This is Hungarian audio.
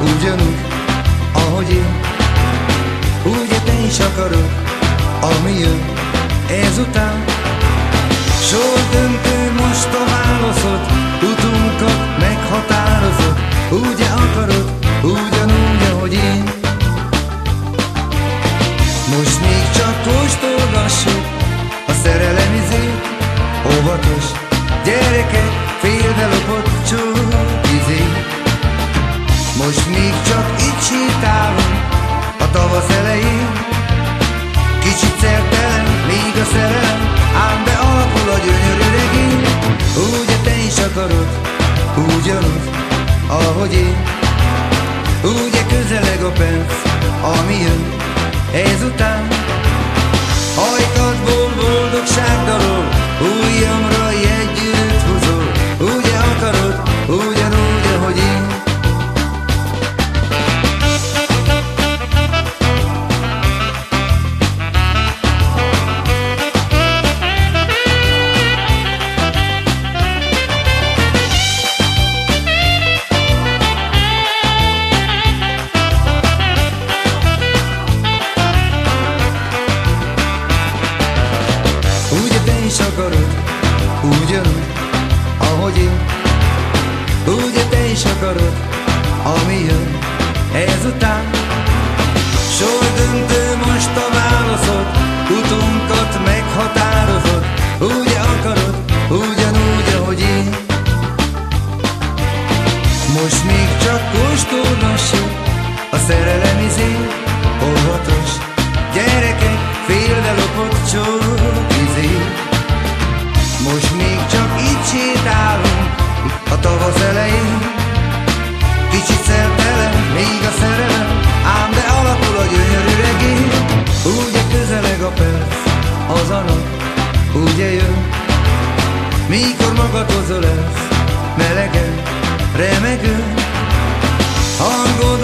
Ugyanúgy, ahogy én. Úgy te is akarod, ami jön ezután. Sor döntő most a válaszod Utunkat meghatározod. Úgy akarod, ugyanúgy, ahogy én. Most még csak kóstolgassuk A szerelem izét Óvatos gyerekek Félbe lopott csókizé sétálunk. A tavasz elején Kicsit szertelen, még a szerelem Ám be alakul a gyönyörű regény. Úgy te is akarod, ugyanúgy, ahogy én. Úgy közeleg a perc, ami jön ezután. Hajtadból boldogság akarod, ugyanúgy, ahogy én. Úgy te is akarod, ami jön ezután. Sor döntő most a válaszod Utunkat meghatározod. Úgy akarod, ugyanúgy, ahogy én. Most még csak kóstolgassuk A szerelem izé A tavasz elején. Kicsit szertelen, még a szerelem Ám de alakul a gyönyörű regény. Úgy közeleg a perc, az a nap Ugye jön Mikor magadhoz ölelsz Melegen, remegő. Boldogság